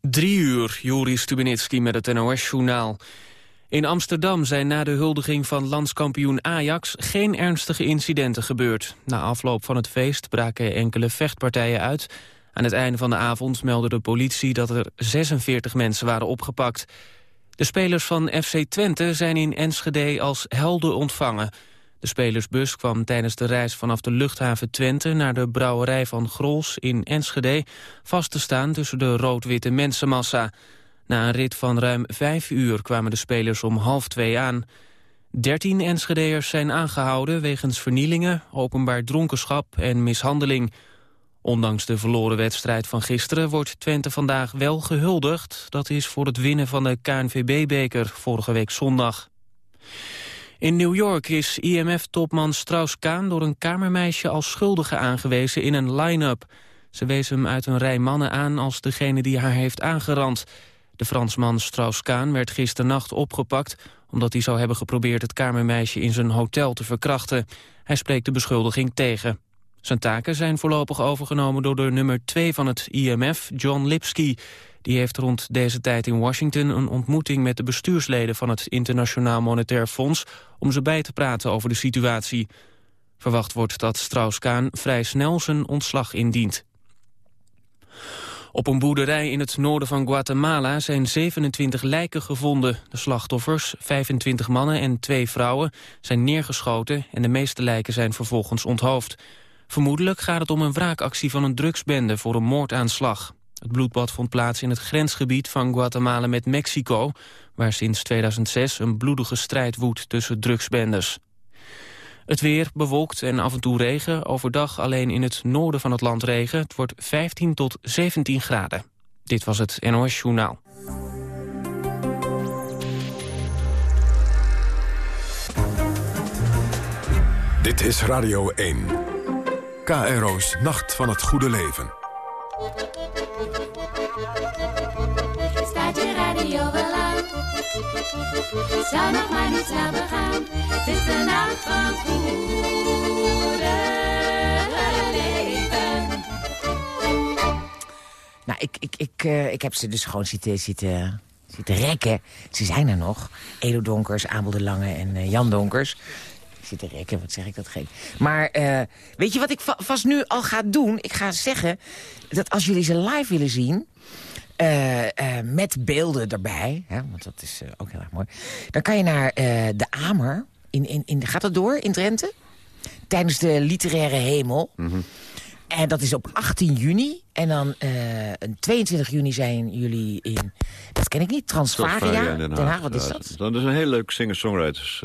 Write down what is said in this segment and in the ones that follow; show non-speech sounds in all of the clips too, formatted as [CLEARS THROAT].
Drie uur, Juri Stubenitski met het NOS-journaal. In Amsterdam zijn na de huldiging van landskampioen Ajax... geen ernstige incidenten gebeurd. Na afloop van het feest braken enkele vechtpartijen uit. Aan het einde van de avond meldde de politie dat er 46 mensen waren opgepakt. De spelers van FC Twente zijn in Enschede als helden ontvangen... De spelersbus kwam tijdens de reis vanaf de luchthaven Twente... naar de brouwerij van Grols in Enschede... vast te staan tussen de rood-witte mensenmassa. Na een rit van ruim vijf uur kwamen de spelers om half twee aan. Dertien Enschedeërs zijn aangehouden wegens vernielingen... openbaar dronkenschap en mishandeling... Ondanks de verloren wedstrijd van gisteren wordt Twente vandaag wel gehuldigd. Dat is voor het winnen van de KNVB-beker vorige week zondag. In New York is IMF-topman Strauss-Kaan door een kamermeisje als schuldige aangewezen in een line-up. Ze wees hem uit een rij mannen aan als degene die haar heeft aangerand. De Fransman Strauss-Kaan werd gisternacht opgepakt... omdat hij zou hebben geprobeerd het kamermeisje in zijn hotel te verkrachten. Hij spreekt de beschuldiging tegen. Zijn taken zijn voorlopig overgenomen door de nummer 2 van het IMF, John Lipsky... Die heeft rond deze tijd in Washington een ontmoeting met de bestuursleden van het Internationaal Monetair Fonds om ze bij te praten over de situatie. Verwacht wordt dat Strauss-Kaan vrij snel zijn ontslag indient. Op een boerderij in het noorden van Guatemala zijn 27 lijken gevonden. De slachtoffers, 25 mannen en twee vrouwen, zijn neergeschoten... en de meeste lijken zijn vervolgens onthoofd. Vermoedelijk gaat het om een wraakactie van een drugsbende voor een moordaanslag. Het bloedbad vond plaats in het grensgebied van Guatemala met Mexico... waar sinds 2006 een bloedige strijd woedt tussen drugsbendes. Het weer bewolkt en af en toe regen. Overdag alleen in het noorden van het land regen. Het wordt 15 tot 17 graden. Dit was het NOS Journaal. Dit is Radio 1. KRO's Nacht van het Goede Leven. Zou nog maar niet snel begaan. Het is de nacht van goede leven. Nou, ik, ik, ik, uh, ik heb ze dus gewoon zitten, zitten, zitten rekken. Ze zijn er nog. Edo Donkers, Abel de Lange en uh, Jan Donkers zitten rekken, wat zeg ik dat geen. Maar uh, weet je wat ik va vast nu al ga doen? Ik ga zeggen dat als jullie ze live willen zien... Uh, uh, met beelden erbij, hè, want dat is uh, ook heel erg mooi. Dan kan je naar de Amer, in, in, in, gaat dat door in Drenthe? Tijdens de literaire hemel. Mm -hmm. En dat is op 18 juni. En dan 22 juni zijn jullie in, dat ken ik niet, Transvaria, Den Haag. Den Haag. Wat is dat? Dat is een heel leuk singer-songwriters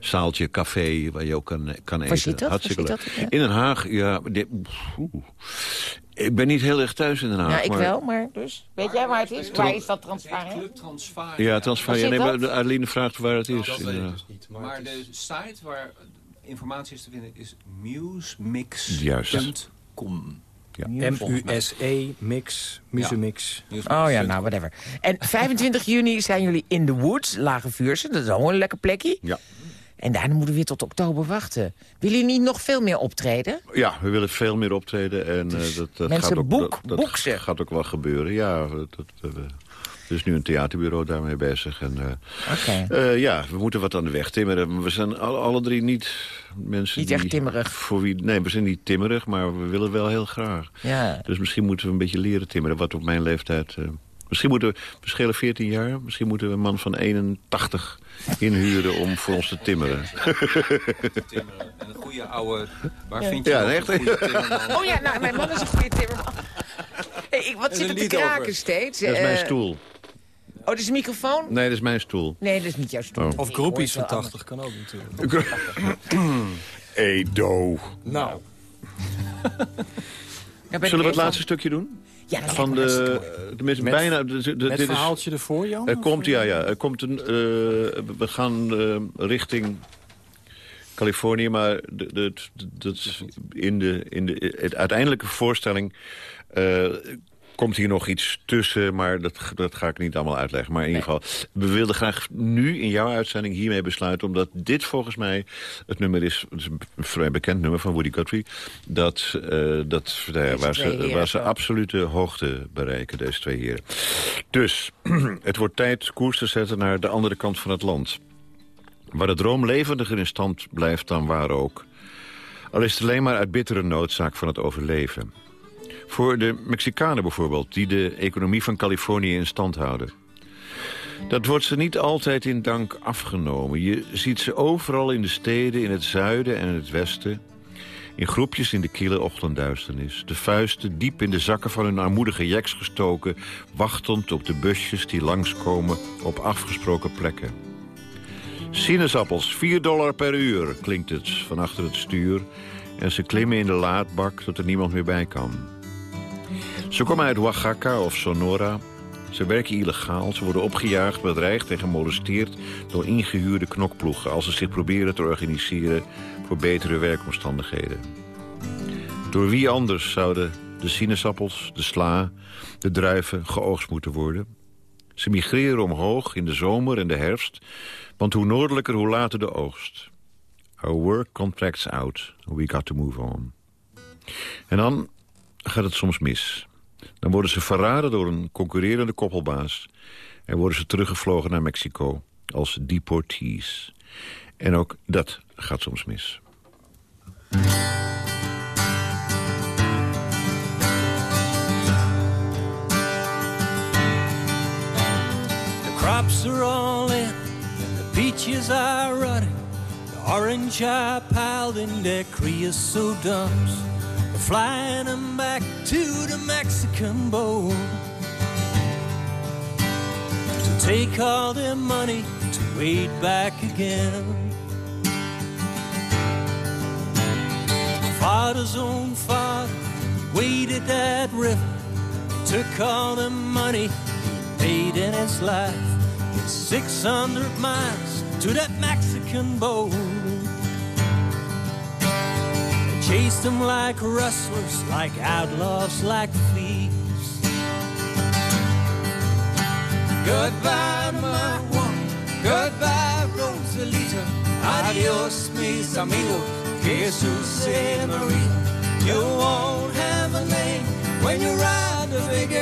zaaltje, café, waar je ook kan, kan eten. Hartstikke leuk. Ja. In Den Haag, ja... Dit, ik ben niet heel erg thuis in Den Haag. Ja, ik maar... wel, maar dus... Weet jij waar het is? Waar is dat Transvaria? Club Transvaria. Ja, Transvaria. Nee, maar Adeline vraagt waar het is. Nou, dat weet ik dus niet. Maar, maar de site waar informatie is te vinden is musemix.com. Ja. M-U-S-E, mix, musemix. Ja. Oh ja, nou, whatever. En 25 juni zijn jullie in the Woods, Lage Vuurse. Dat is ook een lekker plekje. Ja. En daarna moeten we weer tot oktober wachten. Willen jullie niet nog veel meer optreden? Ja, we willen veel meer optreden. En, dus uh, dat, dat mensen gaat ook, boek, dat. Dat gaat ook wel gebeuren, ja. Dat, uh, er is nu een theaterbureau daarmee bezig. En, uh, okay. uh, ja, we moeten wat aan de weg timmeren. We zijn alle, alle drie niet mensen Niet die, echt timmerig. Voor wie, nee, we zijn niet timmerig, maar we willen wel heel graag. Ja. Dus misschien moeten we een beetje leren timmeren. Wat op mijn leeftijd... Uh, misschien moeten we, we schelen 14 jaar. Misschien moeten we een man van 81 inhuren om voor ons te timmeren. timmeren. En een goede oude... Waar ja. vind je ja, een echt? goede timmerman? Oh ja, nou, mijn man is een goede timmerman. Hey, ik, wat zit er te kraken over. steeds? Dat is mijn stoel. Oh, dat is een microfoon? Nee, dat is mijn stoel. Nee, dat is niet jouw stoel. Oh. Of groepies van 80 kan ook natuurlijk. Edo. Nou. ja, Zullen we het laatste stukje doen? Ja, dat van de, tenminste met, bijna. De, de, met dit verhaaltje is, ervoor, Jan? Er komt, ja, ja. Er komt een, uh, we gaan uh, richting Californië, maar de, de, de, in de, in de het uiteindelijke voorstelling uh, komt hier nog iets tussen, maar dat, dat ga ik niet allemaal uitleggen. Maar in ieder geval, we wilden graag nu in jouw uitzending hiermee besluiten... omdat dit volgens mij het nummer is, het is een vrij bekend nummer van Woody Guthrie... dat, uh, dat waar, ze, waar ze absolute hoogte bereiken, deze twee heren. Dus, [CLEARS THROAT] het wordt tijd koers te zetten naar de andere kant van het land. Waar de droom levendiger in stand blijft dan waar ook. Al is het alleen maar uit bittere noodzaak van het overleven. Voor de Mexicanen bijvoorbeeld, die de economie van Californië in stand houden. Dat wordt ze niet altijd in dank afgenomen. Je ziet ze overal in de steden, in het zuiden en in het westen... in groepjes in de kille ochtendduisternis. De vuisten diep in de zakken van hun armoedige jeks gestoken... wachtend op de busjes die langskomen op afgesproken plekken. Sinaasappels, 4 dollar per uur, klinkt het van achter het stuur... en ze klimmen in de laadbak tot er niemand meer bij kan. Ze komen uit Oaxaca of Sonora. Ze werken illegaal, ze worden opgejaagd, bedreigd en gemolesteerd... door ingehuurde knokploegen als ze zich proberen te organiseren... voor betere werkomstandigheden. Door wie anders zouden de sinaasappels, de sla, de druiven geoogst moeten worden? Ze migreren omhoog in de zomer en de herfst... want hoe noordelijker, hoe later de oogst. Our work contracts out. We got to move on. En dan gaat het soms mis. Dan worden ze verraden door een concurrerende koppelbaas... en worden ze teruggevlogen naar Mexico als deportees. En ook dat gaat soms mis. The crops are all in, and the peaches are running. The orange are piled in their creosote dumps. Flying them back to the Mexican boat to take all their money to wade back again. Father's own father waded that river, took all the money he paid in his life. It's 600 miles to that Mexican boat. Chased them like rustlers, like outlaws, like thieves. Goodbye, my one. Goodbye, Rosalita. Adios, mis amigos. Jesus Maria. You won't have a name when you ride the big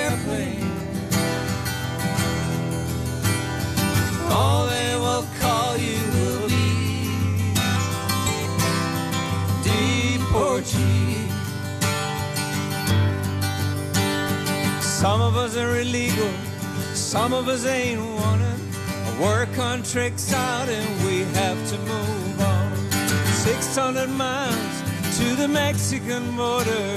some of us ain't. Our work on tricks out and we have to move on. 600 miles to the Mexican border.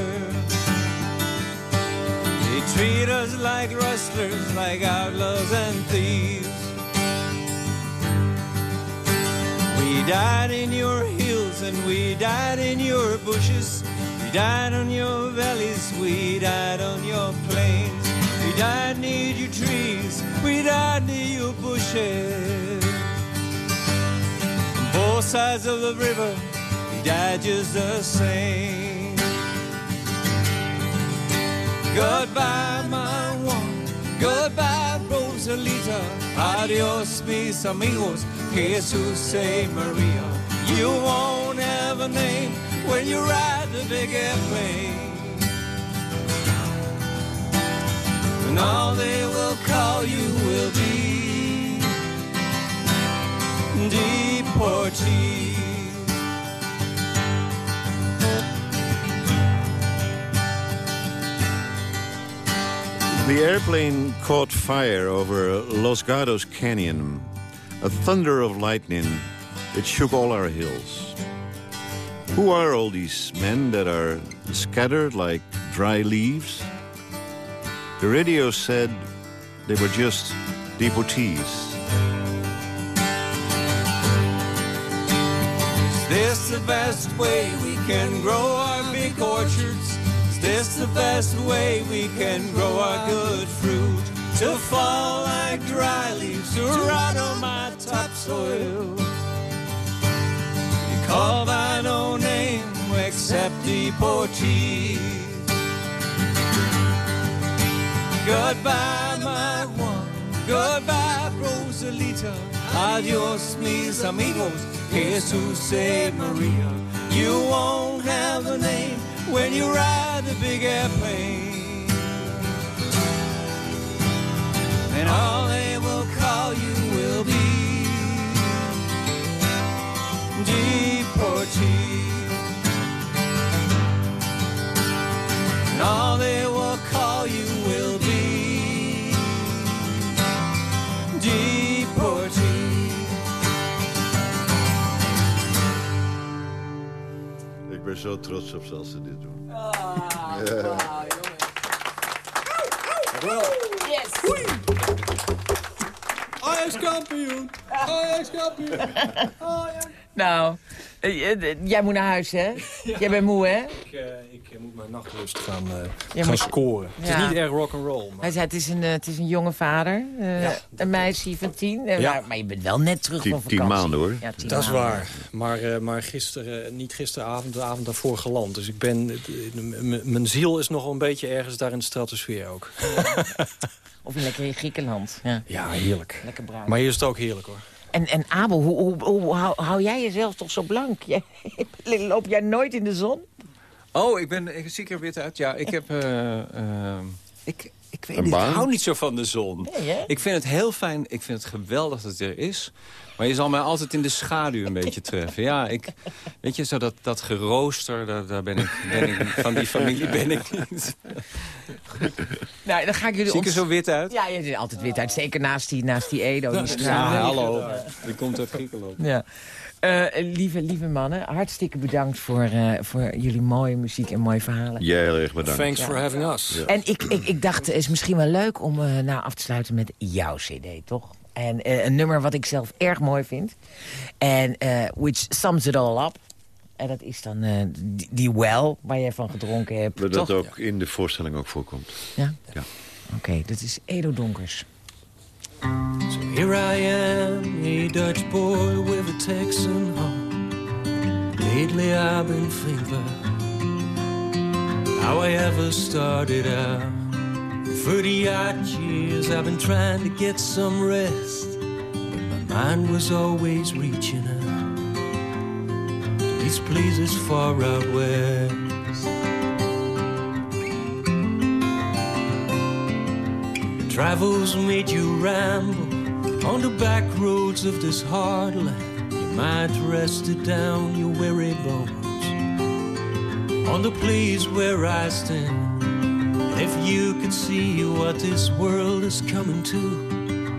They treat us like rustlers, like outlaws and thieves. We died in your hills and we died in your bushes. We died on your valleys, we died on your plains. We died near your trees, we died near your bushes. On both sides of the river, we died just the same. Goodbye, my one. Goodbye, Rosalita. Adios, mis amigos. Jesus, say Maria. You won't have a name when you ride the big airplane. And all they will call you will be deportee. The airplane caught fire over Los Gatos Canyon. A thunder of lightning that shook all our hills. Who are all these men that are scattered like dry leaves? The radio said they were just deportees. Is this the best way we can grow our big orchards? Is this the best way we can grow our good fruit? To fall like dry leaves, to rot on my topsoil. You call by no name except deportee. Goodbye, my one. Goodbye, Rosalita. Adios, mis amigos. Jesus Maria. You won't have a name when you ride the big airplane. And all they will call you will be deportee. And all they will deportee. Ik ben zo trots op ze als ze dit doen. Ajax kampioen! Ajax kampioen! [LAUGHS] Nou, eh, eh, jij moet naar huis, hè? [LAUGHS] Jij bent moe, hè? Ik, eh, ik eh, moet mijn nachtrust gaan, eh, Ja, gaan scoren. Het is niet erg rock'n'roll. Hij Maar... zei, het is een, eh, het is een jonge vader. eh, Ja, een meisje van tien. Eh, Ja. maar, maar je bent wel net terug Tien- van tien vakantie. maanden, hoor. Ja, tien Dat is waar. Maar, eh, maar gisteren, niet gisteravond, de avond daarvoor geland. Dus ik ben, eh, mijn ziel is nog een beetje ergens daar in de stratosfeer ook. [LAUGHS] Of lekker in Griekenland. Ja, Ja, heerlijk. lekker bruin. Maar hier is het ook heerlijk hoor. En, en Abel, hoe, hoe, hoe hou, hou jij jezelf toch zo blank? Jij- [LAUGHS] Loop jij nooit in de zon? Oh, ik ben ik zie er wit uit. Ja, ik heb... eh, eh, ik, ik weet niet, ik hou niet zo van de zon. Nee? Ik vind het heel fijn, ik vind het geweldig dat het er is. Maar je zal mij altijd in de schaduw een beetje treffen. Ja, ik, weet je, zo dat, dat gerooster, daar, daar ben, ik, ben ik... Van die familie ben ik niet. [LAUGHS] Nou, dan ga ik jullie Zie ik er zo wit uit? Ja, je ziet er altijd wit uit. Zeker naast die, naast die Edo. Die Ja, straal. hallo. Die komt uit Griekenland. Ja. Eh, lieve, lieve mannen, hartstikke bedankt voor, eh, voor jullie mooie muziek en mooie verhalen. Jij heel erg bedankt. Thanks for having us. En ik, ik, ik dacht, het is misschien wel leuk om eh, nou af te sluiten met jouw cd, toch? En eh, een nummer wat ik zelf erg mooi vind. En eh, which sums it all up. En dat is dan eh, die, die well, waar jij van gedronken hebt, Dat toch? dat ook in de voorstelling ook voorkomt. Ja? Ja. Oké, dat is Edo Donkers. So here I am, a Dutch boy with a Texan heart. Lately I've been thinking how I ever started out. For the odd years I've been trying to get some rest, but my mind was always reaching out these places far out west. Travels made you ramble on the back roads of this hard land. You might rest it down your weary bones on the place where I stand. And if you could see what this world is coming to,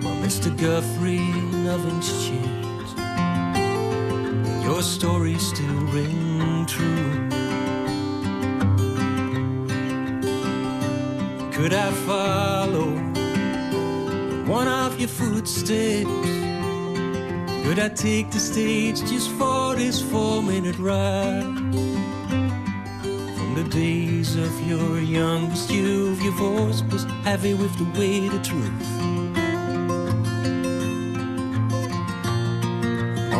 well, Mr. Guthrie, nothing's changed. Your stories still ring true. Could I follow one of your footsteps? Could I take the stage just for this four-minute ride? From the days of your youngest youth, your voice was heavy with the weight of truth.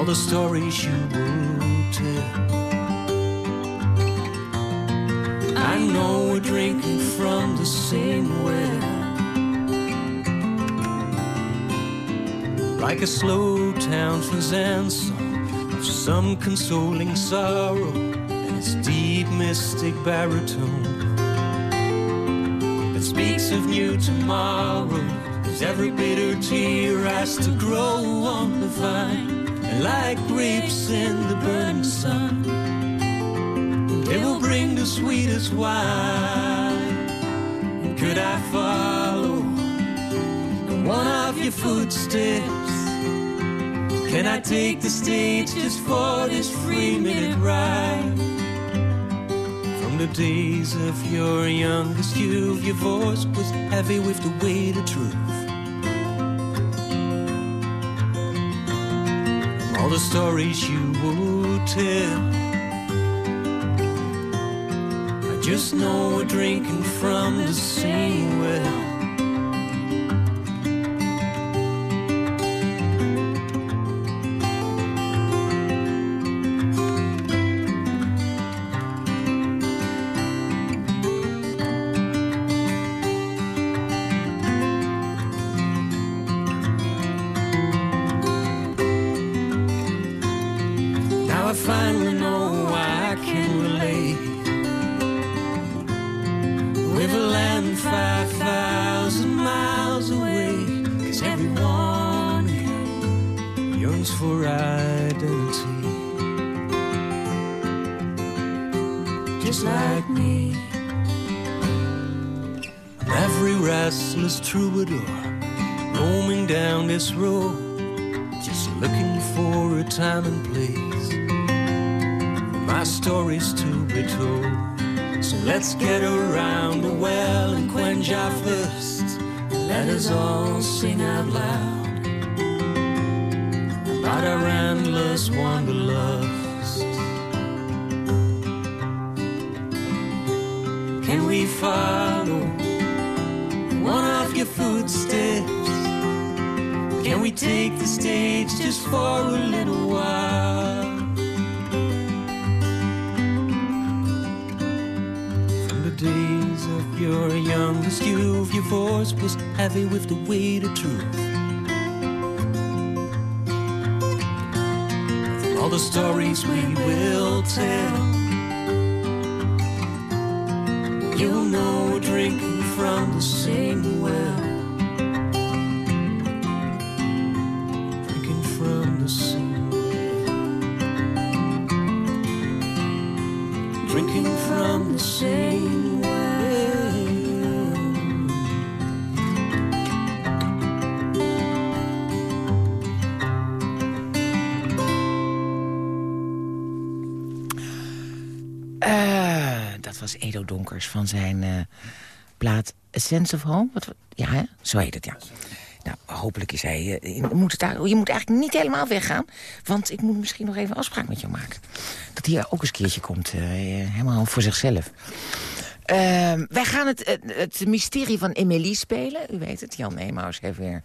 The stories you would tell. I know we're drinking from the same well. Like a slow town song of some consoling sorrow and its deep mystic baritone that speaks of new tomorrow. Cause every bitter tear has to grow on the vine, like grapes in the burning sun, they will bring the sweetest wine. Could I follow in one of your footsteps? Can I take the stage just for this three minute ride? From the days of your youngest youth, your voice was heavy with the weight of truth. The stories you would tell. I just know we're drinking from the same well. Longs for identity. Just like me. Every restless troubadour roaming down this road, just looking for a time and place for my stories to be told. So let's get around the well and quench our thirst. Let us all sing out loud about our endless wanderlust. Can we follow one of your footsteps? Can we take the stage just for a little while? From the days of your youngest youth, your voice was heavy with the weight of truth. All the stories we will tell, you'll know drinking from the same well. Van zijn eh, plaat A Sense of Home. Wat, ja, zo heet het, ja. Nou, hopelijk is hij... eh, je, moet het daar, je moet eigenlijk niet helemaal weggaan. Want ik moet misschien nog even een afspraak met jou maken. Dat hij ook eens een keertje komt. eh, helemaal voor zichzelf. Ehm, wij gaan het, het, mysterie van Emily spelen. U weet het, Jan Emaus heeft weer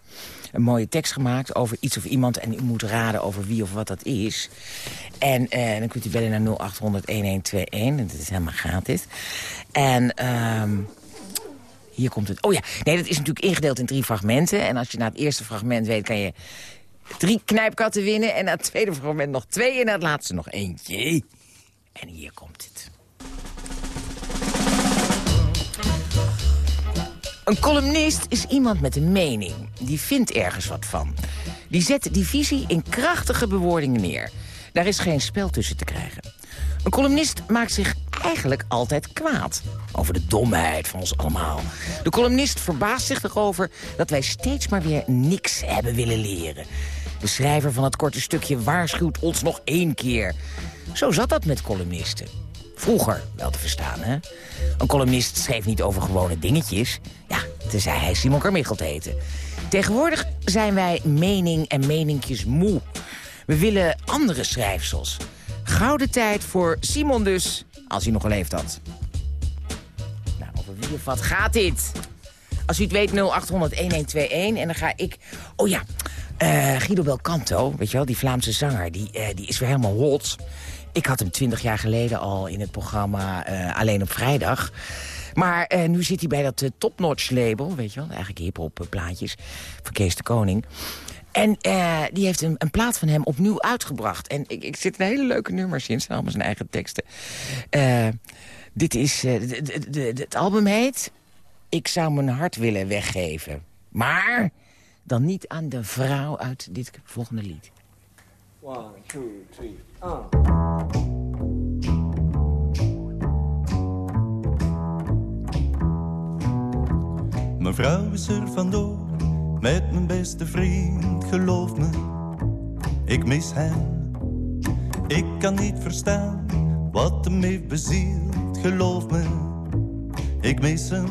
een mooie tekst gemaakt over iets of iemand... en u moet raden over wie of wat dat is. En eh, dan kunt u bellen naar 0800-1121. en Dat is helemaal gratis. En ehm, hier komt het... Oh ja, nee, dat is natuurlijk ingedeeld in drie fragmenten. En als je na het eerste fragment weet, kan je drie knijpkatten winnen... en na het tweede fragment nog twee en na het laatste nog eentje. En hier komt het. Een columnist is iemand met een mening. Die vindt ergens wat van. Die zet die visie in krachtige bewoordingen neer. Daar is geen spel tussen te krijgen. Een columnist maakt zich eigenlijk altijd kwaad. Over de domheid van ons allemaal. De columnist verbaast zich erover dat wij steeds maar weer niks hebben willen leren. De schrijver van het korte stukje waarschuwt ons nog één keer. Zo zat dat met columnisten. Vroeger, wel te verstaan, hè? Een columnist schreef niet over gewone dingetjes. Ja, tenzij hij Simon Carmichelt heette. Tegenwoordig zijn wij mening en meninkjes moe. We willen andere schrijfsels. Gouden tijd voor Simon dus, als hij nog geleefd had. Nou, over wie of wat gaat dit? Als u het weet, 0800-1121. En dan ga ik... Oh ja, eh, Guido Belcanto, weet je wel, die Vlaamse zanger... die, eh, die is weer helemaal hot. Ik had hem twintig jaar geleden al in het programma eh, Alleen op Vrijdag. Maar eh, nu zit hij bij dat eh, topnotch label, weet je wel... eigenlijk hiphop plaatjes, van Kees de Koning... En die heeft een, een plaat van hem opnieuw uitgebracht. En ik, ik zit een hele leuke nummers in, zijn allemaal zijn eigen teksten. Dit is, het album heet... Ik zou mijn hart willen weggeven. Maar dan niet aan de vrouw uit dit volgende lied. One, two, three, ah. Mijn vrouw is er vandoor met mijn beste vriend, geloof me, ik mis hem. Ik kan niet verstaan wat hem heeft bezield, geloof me, ik mis hem.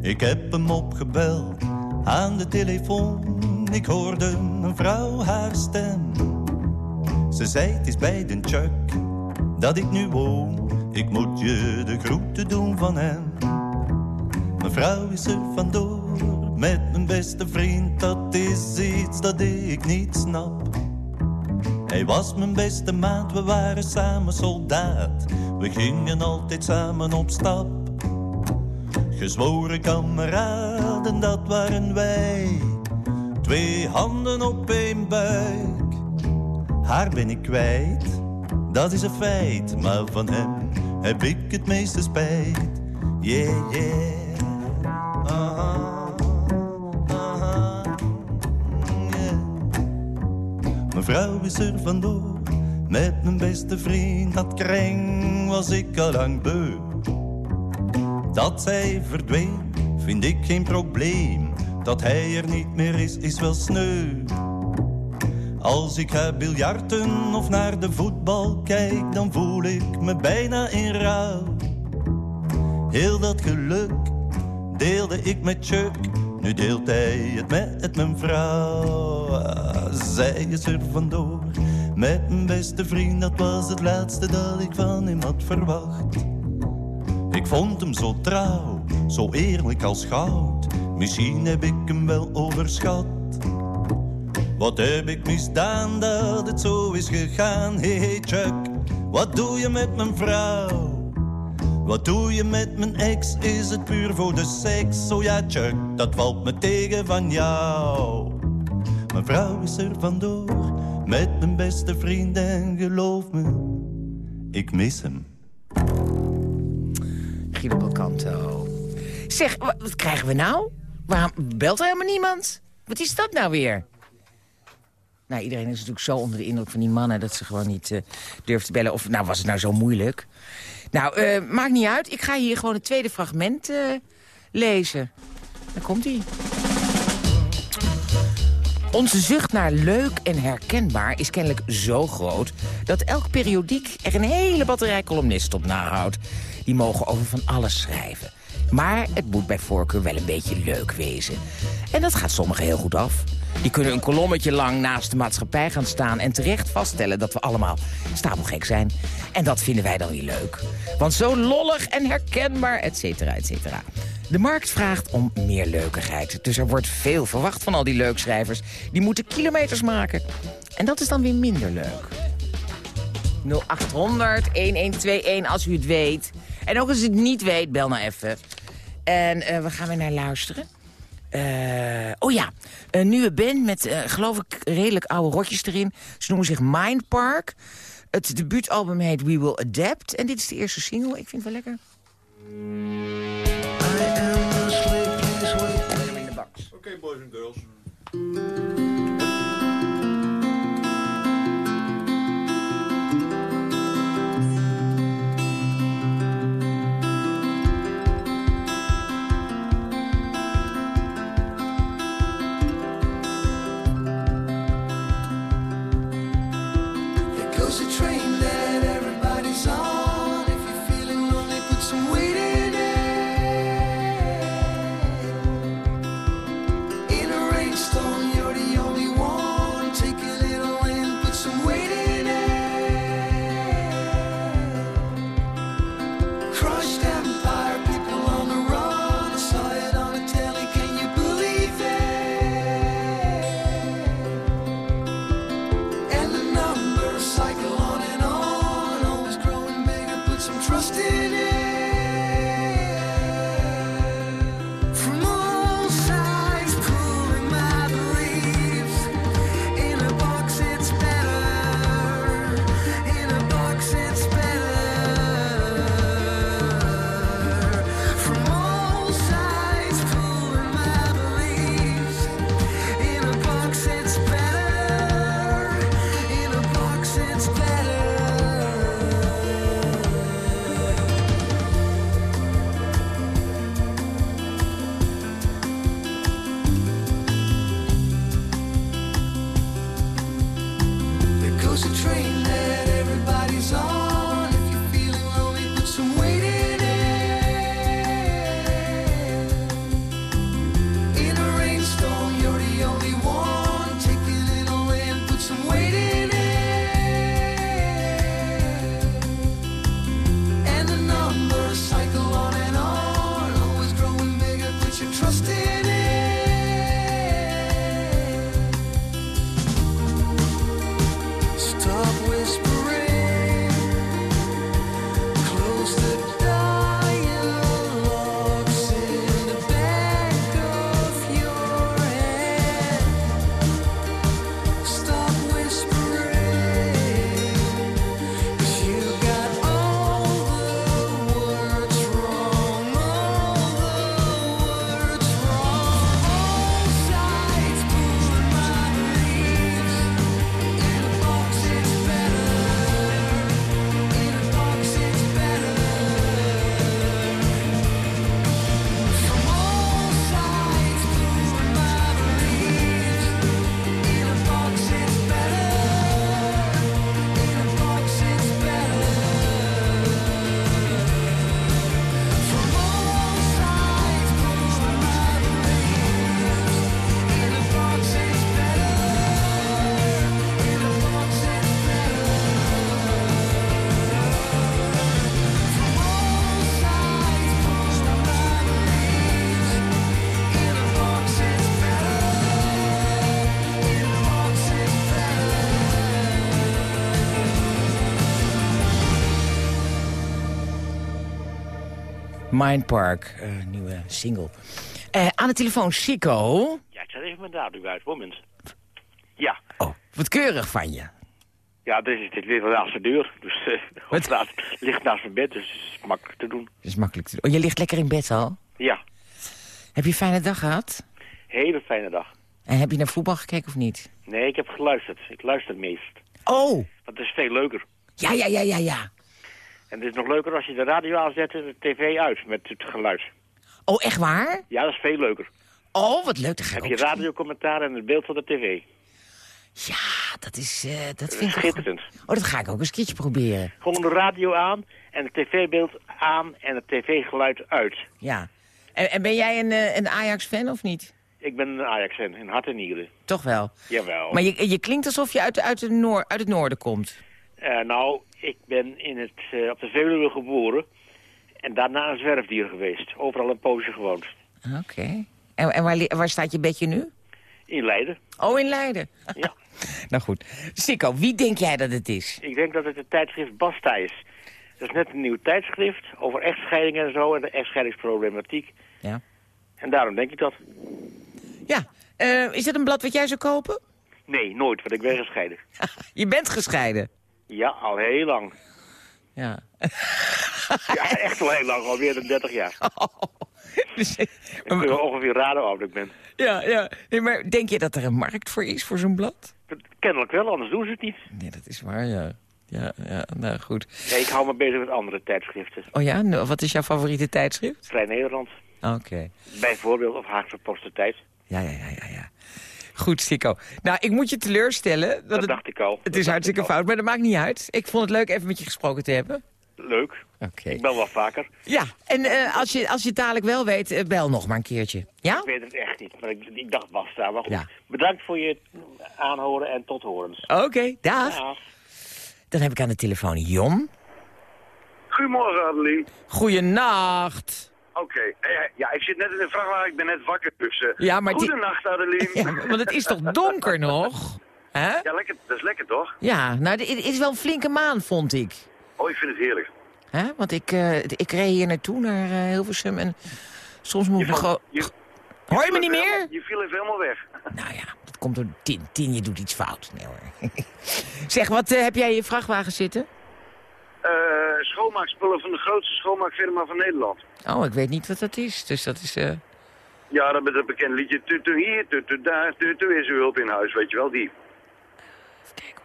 Ik heb hem opgebeld aan de telefoon, ik hoorde mijn vrouw haar stem. Ze zei het is bij den Chuck dat ik nu woon, ik moet je de groeten doen van hem. Mijn vrouw is er vandoor met mijn beste vriend. Dat is iets dat ik niet snap. Hij was mijn beste maat, we waren samen soldaat. We gingen altijd samen op stap. Gezworen kameraden, dat waren wij. Twee handen op één buik. Haar ben ik kwijt, dat is een feit. Maar van hem heb ik het meeste spijt. Yeah, yeah. Aha, yeah. Mijn vrouw is er vandoor. Met mijn beste vriend, dat kring was ik al lang beu. Dat zij verdween, vind ik geen probleem. Dat hij er niet meer is, is wel sneu. Als ik ga biljarten of naar de voetbal kijk, dan voel ik me bijna in rouw. Heel dat geluk deelde ik met Chuck, nu deelt hij het met mijn vrouw. Zij is er vandoor met mijn beste vriend, dat was het laatste dat ik van hem had verwacht. Ik vond hem zo trouw, zo eerlijk als goud. Misschien heb ik hem wel overschat. Wat heb ik misdaan dat het zo is gegaan? Hey, Chuck, wat doe je met mijn vrouw? Wat doe je met mijn ex? Is het puur voor de seks? Oh ja, Chuck, dat valt me tegen van jou. Mijn vrouw is er vandoor met mijn beste vriend en geloof me, ik mis hem. Guido Belcanto. Zeg, wa- wat krijgen we nou? Waarom belt er helemaal niemand? Wat is dat nou weer? Nou, iedereen is natuurlijk zo onder de indruk van die mannen... dat ze gewoon niet eh durven te bellen. Of nou, was het nou zo moeilijk? Nou, eh, maakt niet uit. Ik ga hier gewoon het tweede fragment eh, lezen. Daar komt-ie. Onze zucht naar leuk en herkenbaar is kennelijk zo groot... dat elk periodiek er een hele batterij columnisten op nahoudt. Die mogen over van alles schrijven. Maar het moet bij voorkeur wel een beetje leuk wezen. En dat gaat sommigen heel goed af. Die kunnen een kolommetje lang naast de maatschappij gaan staan... en terecht vaststellen dat we allemaal stapelgek zijn. En dat vinden wij dan weer leuk. Want zo lollig en herkenbaar, et cetera, et cetera. De markt vraagt om meer leukigheid. Dus er wordt veel verwacht van al die leukschrijvers. Die moeten kilometers maken. En dat is dan weer minder leuk. 0800 1121 als u het weet. En ook als u het niet weet, bel nou even. En eh, we gaan weer naar luisteren. Eh, oh ja, een nieuwe band met, eh, geloof ik, redelijk oude rotjes erin. Ze noemen zich Mind Park. Het debuutalbum heet We Will Adapt. En dit is de eerste single. Ik vind het wel lekker. in de box. Oké, boys en girls. Mind Park, eh, nieuwe single. Eh, aan de telefoon, Chico. Ja, ik zet even mijn radio uit. Moment. Ja. Oh, wat keurig van je. Ja, dit is dit weer van naast de deur. Dus [LAUGHS] het naast- ligt naast mijn bed, dus het is makkelijk te doen. Dat is makkelijk te doen. Oh, je ligt lekker in bed al? Ja, Heb je een fijne dag gehad? hele fijne dag. En heb je naar voetbal gekeken of niet? Nee, ik heb geluisterd. Ik luister het meest. Oh, het is veel leuker. ja, ja, ja, ja, ja. En het is nog leuker als je de radio aanzet en de tv uit met het geluid. Oh, echt waar? Ja, dat is veel leuker. Oh, wat leuk. Ik heb je radiocommentaar en het beeld van de tv. Ja, dat is... eh, dat Dat vind is ik schitterend. Oh, dat ga ik ook eens een keertje proberen. Gewoon de radio aan en het tv-beeld aan en het tv-geluid uit. Ja. En, en ben jij een, eh, een Ajax-fan of niet? Ik ben een Ajax-fan, in hart en nieren. Toch wel. Jawel. Maar je, je klinkt alsof je uit, uit, de noor, uit het noorden komt. Eh, nou, ik ben in het, eh, op de Veluwe geboren en daarna een zwerfdier geweest. Overal een poosje gewoond. Oké. En, en waar, waar staat je bedje nu? In Leiden. Oh, in Leiden. Ja. [LAUGHS] nou goed. Sikko, wie denk jij dat het is? Ik denk dat het het tijdschrift Basta is. Dat is net een nieuw tijdschrift over echtscheidingen en zo en de echtscheidingsproblematiek. Ja. En daarom denk ik dat. Ja. Eh, is dat een blad wat jij zou kopen? Nee, nooit, want ik ben gescheiden. [LAUGHS] je bent gescheiden. Ja, al heel lang. Ja. [LAUGHS] Ja, echt al heel lang, al meer dan 30 jaar. [LAUGHS] Dus, Ik kun je ongeveer raden hoe ik ben. ja, ja. Nee, maar denk je dat er een markt voor is voor zo'n blad? Kennelijk wel, anders doen ze het niet. Nee, dat is waar, ja. Ja, ja, nou goed. Ja, ik hou me bezig met andere tijdschriften. Oh ja, nou, wat is jouw favoriete tijdschrift? Vrij Nederland, Oké. bijvoorbeeld, of Haagse Post de Tijd. Ja, ja, ja, ja, ja. Goed, Sikko. Nou, ik moet je teleurstellen. Dat Dat het, dacht ik al. het is hartstikke fout, maar dat maakt niet uit. Ik vond het leuk even met je gesproken te hebben. Leuk. Oké. Ik bel wel vaker. Ja, en eh, als, je, als je het dadelijk wel weet, eh, bel nog maar een keertje. Ja? Ik weet het echt niet, maar ik, ik dacht basta. Maar goed, Ja. bedankt voor je aanhoren en tot horens. Oké, dag. Ja. Dan heb ik aan de telefoon Jon. Goedemorgen, Adelie. Goeienacht. Oké, eh, ja, ik zit net in de vrachtwagen, ik ben net wakker, dus... eh, Ja, maar die- Goedenacht, Adelie. [LAUGHS] Ja, want het is toch donker nog? Hè? Ja, lekker, dat is lekker, toch? Ja, nou, het is wel een flinke maan, vond ik. Oh, ik vind het heerlijk. Hè? Want ik, eh, ik reed hier naartoe, naar Hilversum, en soms moet ik gewoon... Hoor je me niet meer? helemaal- Je viel even helemaal weg. [LAUGHS] Nou ja, dat komt door Tin. Tin, je doet iets fout. Nee hoor. [LAUGHS] zeg, wat heb jij in je vrachtwagen zitten? Eh, schoonmaakspullen van de grootste schoonmaakfirma van Nederland. Oh, ik weet niet wat dat is, dus dat is... eh, Ja, dat is het bekende liedje. Tu, tu hier, tu, tu daar, tu, tu is uw hulp in huis, weet je wel, die. Even kijken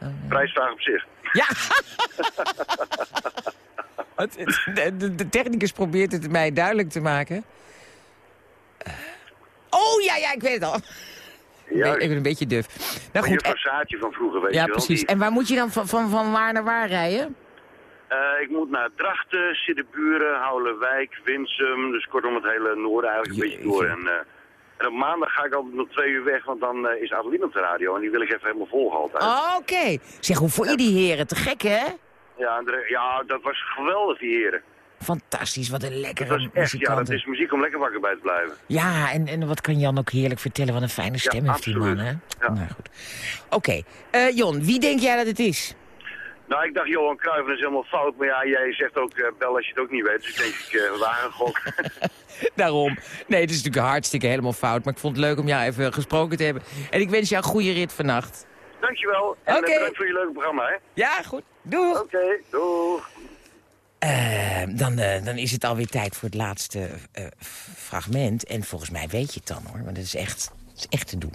hoor. Prijsvraag op zich. Ja! [LAUGHS] De, de technicus probeert het mij duidelijk te maken. Eh, oh, ja, ja, ik weet het al. Juist. ik ben een beetje duf. Nou goed, juffrouw en- Saatje van vroeger, weet ja, je wel. precies. die. En waar moet je dan van, van, van waar naar waar rijden? Eh, ik moet naar Drachten, Siddeburen, Houwelwijk, Winsum. Dus kortom het hele noorden eigenlijk een beetje door. En, eh, en op maandag ga ik altijd nog twee uur weg, want dan eh, is Adeline op de radio. En die wil ik even helemaal volgen altijd. Oh, Oké. Zeg, hoe vond je die heren? Te gek, hè? Ja, ja, dat was geweldig, die heren. Fantastisch, wat een Dat lekkere was echt, ja, dat is muziek om lekker wakker bij te blijven. Ja, en, en wat kan Jan ook heerlijk vertellen. Wat een fijne stem heeft die man, hè? Ja. Nou goed. Oké, Eh, Jon, wie denk jij dat het is? Nou, ik dacht Johan Cruijff dat is helemaal fout. Maar ja, jij zegt ook eh, bel als je het ook niet weet. Dus ik denk ik uh, wagengok. [LAUGHS] Daarom. Nee, het is natuurlijk hartstikke helemaal fout. Maar ik vond het leuk om jou even gesproken te hebben. En ik wens jou een goede rit vannacht. Dankjewel. En eh, bedankt voor je leuke programma, hè. Ja, goed. Doeg. Oké, doeg. Eh, dan, eh, dan is het alweer tijd voor het laatste eh, fragment. En volgens mij weet je het dan, hoor. Want het is echt, het is echt te doen.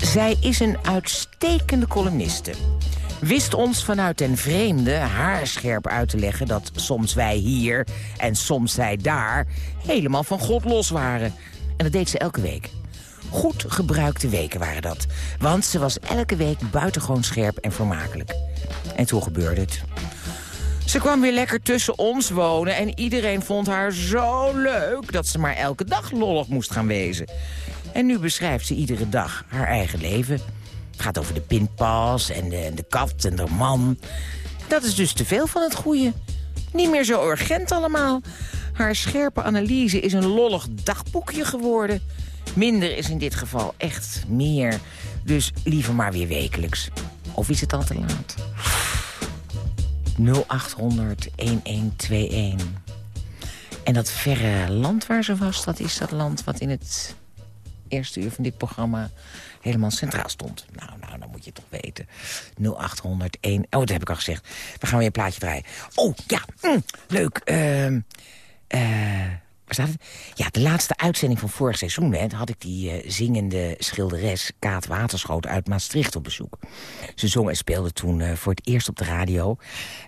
Zij is een uitstekende columniste. Wist ons vanuit den vreemde haarscherp uit te leggen... dat soms wij hier en soms zij daar helemaal van God los waren. En dat deed ze elke week. Goed gebruikte weken waren dat. Want ze was elke week buitengewoon scherp en vermakelijk. En toen gebeurde het. Ze kwam weer lekker tussen ons wonen en iedereen vond haar zo leuk... dat ze maar elke dag lollig moest gaan wezen. En nu beschrijft ze iedere dag haar eigen leven. Het gaat over de pinpas en de, de kat en de man. Dat is dus te veel van het goede. Niet meer zo urgent allemaal. Haar scherpe analyse is een lollig dagboekje geworden. Minder is in dit geval echt meer. Dus liever maar weer wekelijks. Of is het al te laat? 0800 1121. En dat verre land waar ze was, dat is dat land wat in het eerste uur van dit programma helemaal centraal stond. Nou, nou, dan moet je toch weten. 0801. Oh, dat heb ik al gezegd. We gaan weer een plaatje draaien. Oh, ja, mm, leuk. Waar Ja, de laatste uitzending van vorig seizoen... Hè, had ik die eh, zingende schilderes Kaat Waterschoot uit Maastricht op bezoek. Ze zong en speelde toen eh, voor het eerst op de radio...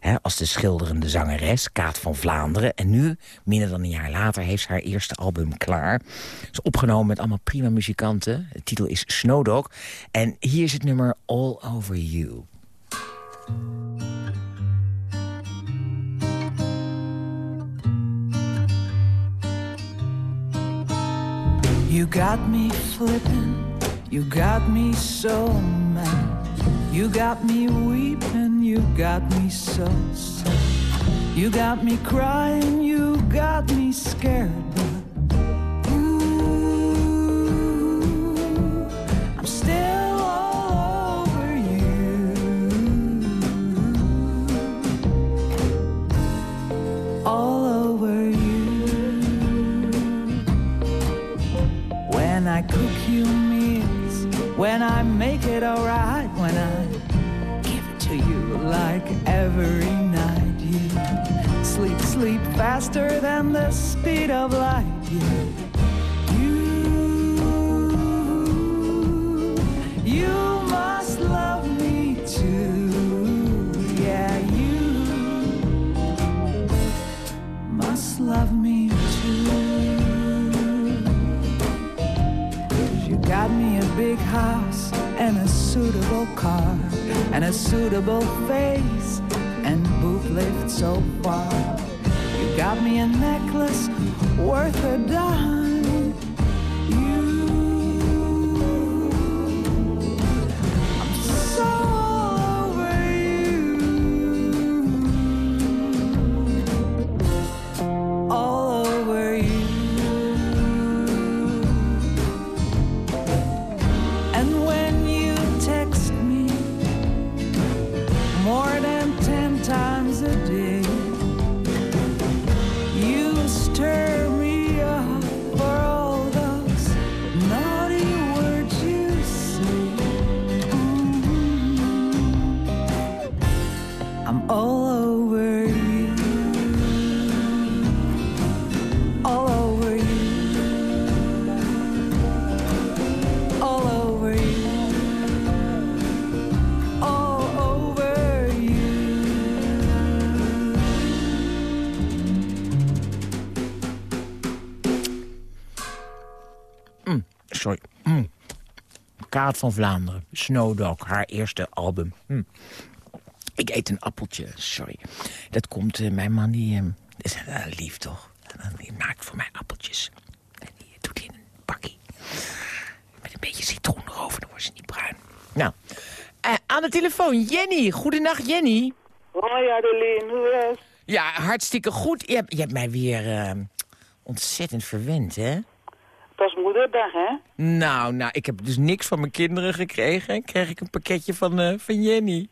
Hè, als de schilderende zangeres Kaat van Vlaanderen. En nu, minder dan een jaar later, heeft ze haar eerste album klaar. Ze is opgenomen met allemaal prima muzikanten. De titel is Snowdog. En hier is het nummer All Over You. You got me flipping, you got me so mad. You got me weeping, you got me so sad. You got me crying, you got me scared. You when I make it alright, when I give it to you like every night. You sleep, sleep faster than the speed of light. You, big house and a suitable car and a suitable face and booth lift so far. You got me a necklace worth a dime. Kaat van Vlaanderen, Snowdog, haar eerste album. Mm. Ik eet een appeltje, sorry. Dat komt, eh, mijn man die... eh, is eh, lief toch? Die maakt voor mij appeltjes. En die doet die in een bakkie. Met een beetje citroen erover, dan wordt ze niet bruin. Nou, eh, aan de telefoon, Jenny. Goedenacht, Jenny. Hoi Adeline, hoe is Ja, hartstikke goed. Je hebt, je hebt mij weer eh, ontzettend verwend, hè? Het was moederdag, hè? Nou, nou, ik heb dus niks van mijn kinderen gekregen. En kreeg ik een pakketje van, eh, van Jenny.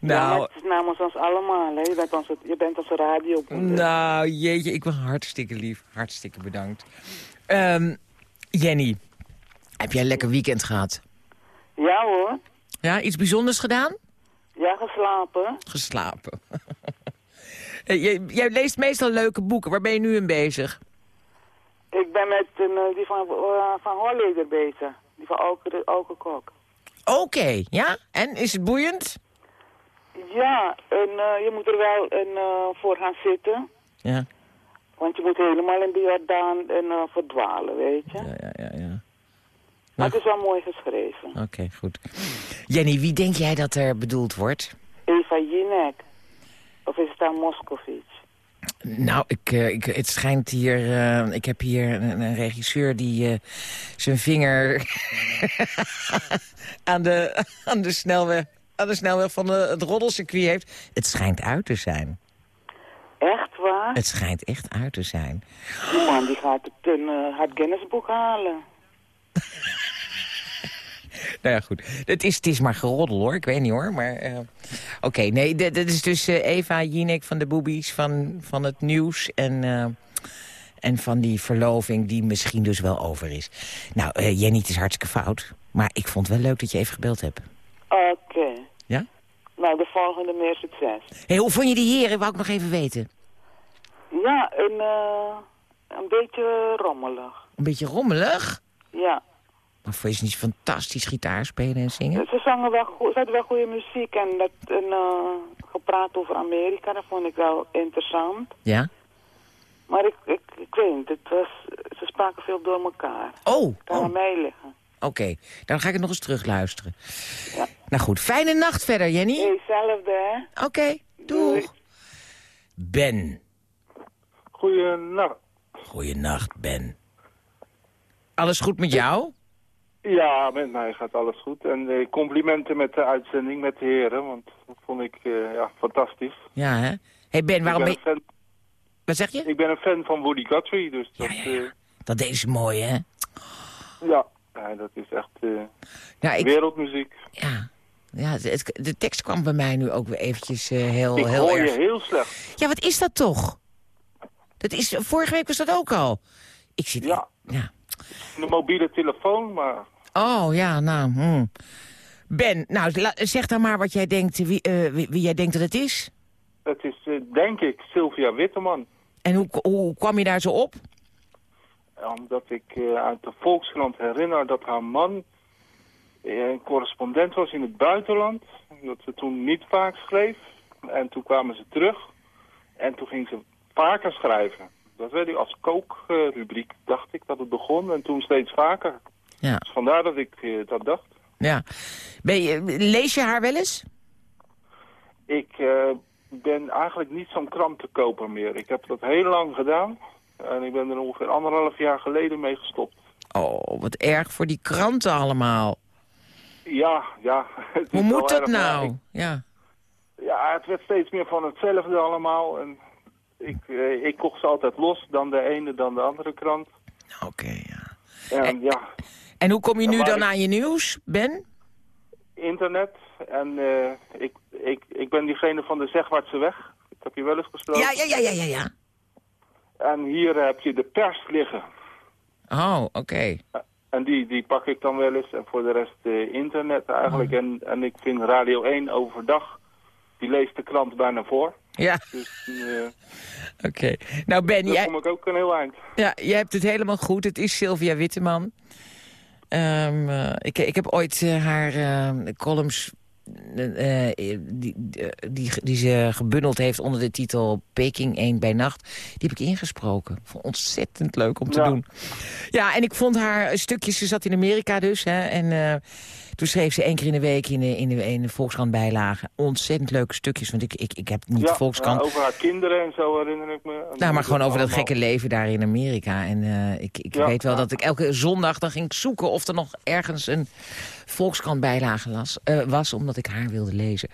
Ja, Nou, het is namens ons allemaal, hè? Je bent onze, je bent onze radio. nou, jeetje, ik ben hartstikke lief. Hartstikke bedankt. Ehm, Jenny, heb jij een lekker weekend gehad? Ja hoor, Ja, iets bijzonders gedaan? ja geslapen. Geslapen. [LAUGHS] Eh, jij, jij leest meestal leuke boeken. Waar ben je nu in bezig? Ik ben met een, eh, die van, uh, van Holleder bezig. Die van Auke Kok. Oké, ja? En, is het boeiend? Ja, en eh, je moet er wel een, eh, voor gaan zitten. Ja. Want je moet helemaal in de Jordaan en verdwalen, weet je. Ja, ja, ja. ja. Maar het is wel mooi geschreven. Oké, goed. Jenny, wie denk jij dat er bedoeld wordt? Eva Jinek. Of is het Moscovic? Nou, ik, eh, ik, het schijnt hier... eh, ik heb hier een, een regisseur die eh, zijn vinger [LAUGHS] aan, de, aan, de snelweg, aan de snelweg van de, het roddelcircuit heeft. Het schijnt uit te zijn. Echt waar? Het schijnt echt uit te zijn. Die man die gaat het, een, eh, het Guinnessboek halen. [LAUGHS] Nou ja, goed. Het is, het is maar geroddel, hoor. Ik weet niet, hoor. Maar eh, oké, nee, dit is dus eh, Eva Jinek van de Boobies van, van het nieuws. En, eh, en van die verloving die misschien dus wel over is. Nou, Jenny, het is hartstikke fout. Maar ik vond het wel leuk dat je even gebeld hebt. Oké. Ja? Nou, de volgende meer succes. hey, hoe vond je die heren? Wou ik nog even weten. Ja, een, een beetje rommelig. Een beetje rommelig. Ja. Je ze niet fantastisch gitaar spelen en zingen? Ze zangen wel goed, ze hadden wel goede muziek en dat en, eh, gepraat over Amerika, dat vond ik wel interessant. Ja? Maar ik, ik, ik weet niet, het was, ze spraken veel door elkaar. Oh, Kan aan oh. mij liggen. oké. Dan ga ik het nog eens terugluisteren. Nou goed, fijne nacht verder, Jenny. Hey, hetzelfde, hè? Oké, doeg. Ben. Goeienacht. Goeienacht, Ben. Alles goed met jou? Ja, met mij gaat alles goed. En eh, complimenten met de uitzending met de heren, want dat vond ik eh, ja, fantastisch. Ja, hè? hey Ben, waarom ik ben ben je... Wat zeg je? Ik ben een fan van Woody Guthrie, dus dat... Ja, Dat deed ze mooi, hè? ja. ja, dat is echt eh, Ja, ik- wereldmuziek. Ja, ja het- de tekst kwam bij mij nu ook weer eventjes eh, heel, ik heel hoor erg... je heel slecht. Ja, wat is dat toch? Dat is, vorige week was dat ook al. Ik zit... Ja. ja. De mobiele telefoon, maar Oh, ja, nou... hmm. Ben, nou, zeg dan maar wat jij denkt, wie, eh, wie, wie jij denkt dat het is. het is eh, denk ik Sylvia Witteman. En hoe, hoe kwam je daar zo op? Omdat ik eh, uit de Volkskrant herinner dat haar man eh, een correspondent was in het buitenland. Dat ze toen niet vaak schreef. En toen kwamen ze terug. En toen ging ze vaker schrijven. Dat weet ik als kookrubriek, dacht ik dat het begon. En toen steeds vaker. Ja. Dus vandaar dat ik eh, dat dacht. Ja. Ben je, lees je haar wel eens? Ik eh, ben eigenlijk niet zo'n krantenkoper meer. Ik heb dat heel lang gedaan. En ik ben er ongeveer anderhalf jaar geleden mee gestopt. Oh, wat erg voor die kranten allemaal. Ja, ja. [LAUGHS] Hoe moet dat nou? ik- Ja. Ja, het werd steeds meer van hetzelfde allemaal. En ik, eh, ik kocht ze altijd los, dan de ene, dan de andere krant. Oké, ja. En ja, En hoe kom je nu dan ik- aan je nieuws, Ben? internet. En eh, ik, ik, ik ben diegene van de Zegwaartse weg. Ik heb je wel eens gesproken. Ja, ja, ja, ja, ja, ja. En hier heb je de pers liggen. Oh, oké. En die, die pak ik dan wel eens. En voor de rest eh, internet eigenlijk. Oh. En, en ik vind Radio 1 overdag, die leest de krant bijna voor. Ja, Dus eh oké. Nou, Ben, daar jij, kom ik ook een heel eind. ja, jij hebt het helemaal goed. Het is Sylvia Witteman. Ehm, eh, ik, ik heb ooit eh, haar eh, columns... die, die, die ze gebundeld heeft onder de titel Peking 1 bij nacht. Die heb ik ingesproken. Vond ontzettend leuk om te Ja. doen. Ja, en ik vond haar stukjes... Ze zat in Amerika dus. Hè, en toen schreef ze één keer in de week in de, in de, in de Volkskrant bijlagen. Ontzettend leuke stukjes. Want ik, ik, ik heb niet ja, de Volkskrant... ja, over haar kinderen en zo herinner ik me. En Nou, maar gewoon over dat gekke leven daar in Amerika. En eh, ik, ik Ja, weet wel dat ik elke zondag dan ging ik zoeken... of er nog ergens een Volkskrant bijlage las, eh, was, omdat ik haar wilde lezen.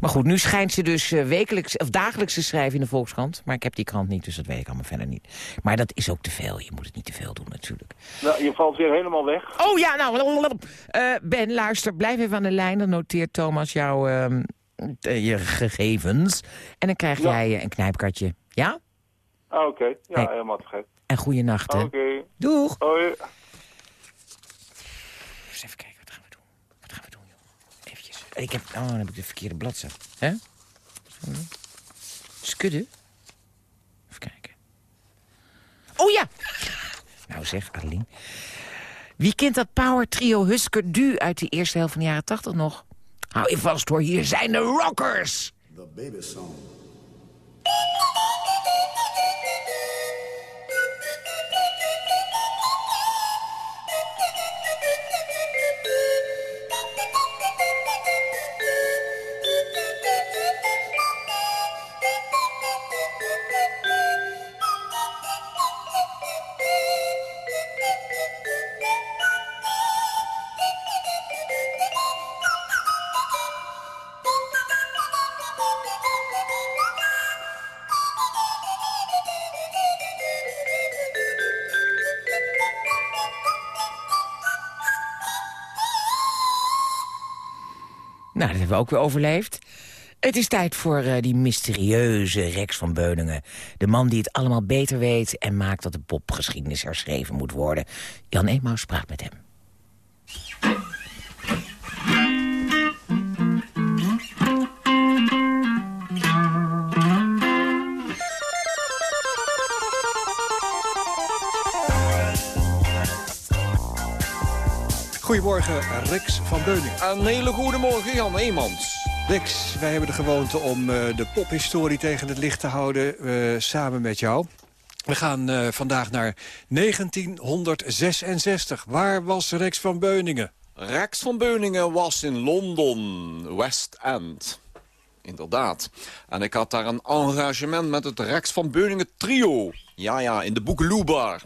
Maar goed, nu schijnt ze dus eh, wekelijks of dagelijks te schrijven in de Volkskrant. Maar ik heb die krant niet, dus dat weet ik allemaal verder niet. Maar dat is ook te veel. Je moet het niet te veel doen natuurlijk. Nou, je valt weer helemaal weg. Oh ja, nou, Ben, luister, blijf even aan de lijn. Dan noteert Thomas jouw ehm, eh, je gegevens. En dan krijg Ja. jij eh, een knijpkartje. Ja? Ah, Oké, ja, Hey. helemaal te gek. En goeie nacht, hè? Oké. Doeg. Hoi. Eens even kijken, wat gaan we doen? Wat gaan we doen, joh? Eventjes. Ik heb, oh, dan heb ik de verkeerde bladzijde. Hè? Skudden? Even kijken. Oh ja! Nou zeg, Adeline. Wie kent dat power trio Husker Du uit de eerste helft van de jaren tachtig nog? Hou je vast hoor, hier zijn de rockers! The baby. Nou, dat hebben we ook weer overleefd. Het is tijd voor eh, die mysterieuze Rex van Beuningen. De man die het allemaal beter weet en maakt dat de popgeschiedenis herschreven moet worden. Jan Emaus praat met hem. Goedemorgen, Rex van Beuning. Een hele goede morgen, Jan Eemans. Rex, wij hebben de gewoonte om eh, de pophistorie tegen het licht te houden, eh, samen met jou. We gaan eh, vandaag naar 1966. Waar was Rex van Beuningen? Rex van Beuningen was in Londen, West End. Inderdaad. En ik had daar een engagement met het Rex van Beuningen trio. Ja, ja, in de Boekeloe Bar.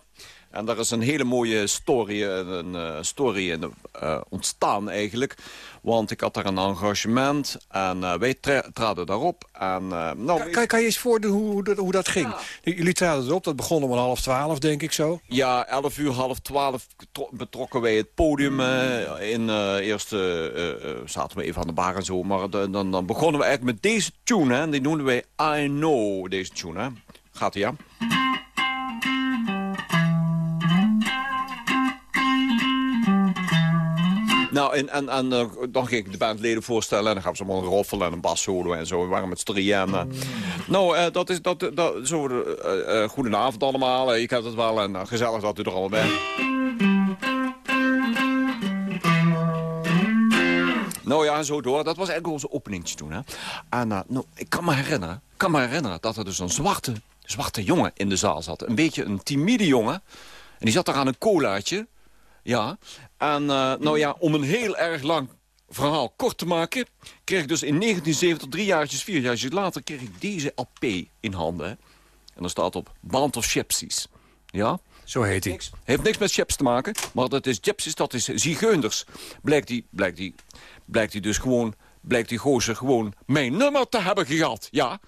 En daar is een hele mooie story, een, uh, story in uh, ontstaan eigenlijk. Want ik had daar een engagement en uh, wij tra traden daarop. En, nou, kan, kan, je eens voordoen hoe, hoe, dat, hoe dat ging? Ja. Jullie traden erop, dat begon om een half twaalf, denk ik zo? Ja, elf uur, half twaalf betrokken wij het podium. in eerst zaten we even aan de bar en zo. Maar dan, dan begonnen we eigenlijk met deze tune. Hè, die noemden wij I Know, deze tune. Hè. Gaat ie, Nou, en, en, en uh, dan ging ik de bandleden voorstellen. En dan gaan ze allemaal een roffel en een bassolo en zo. We waren met z'n uh, nou, uh, dat is dat, dat, zo, goedenavond allemaal. je kent het wel. En gezellig dat u er allemaal bent. Nou ja, zo door. Dat was eigenlijk onze openingtje toen. Hè. En nou, ik kan me herinneren, kan me herinneren dat er dus een zwarte, zwarte jongen in de zaal zat. Een beetje een timide jongen. En die zat daar aan een colaatje. Ja, en uh, nou ja, om een heel erg lang verhaal kort te maken... kreeg ik dus in 1970, drie jaartjes, vier jaar later... kreeg ik deze LP in handen. En er staat op Band of Gypsies. Ja? Zo heet hij. Heeft niks met chips te maken, maar dat is gypsies, dat is zigeunders. Blijkt die, blijkt die, blijkt die dus gewoon, blijkt die gozer gewoon mijn nummer te hebben gehad. Ja,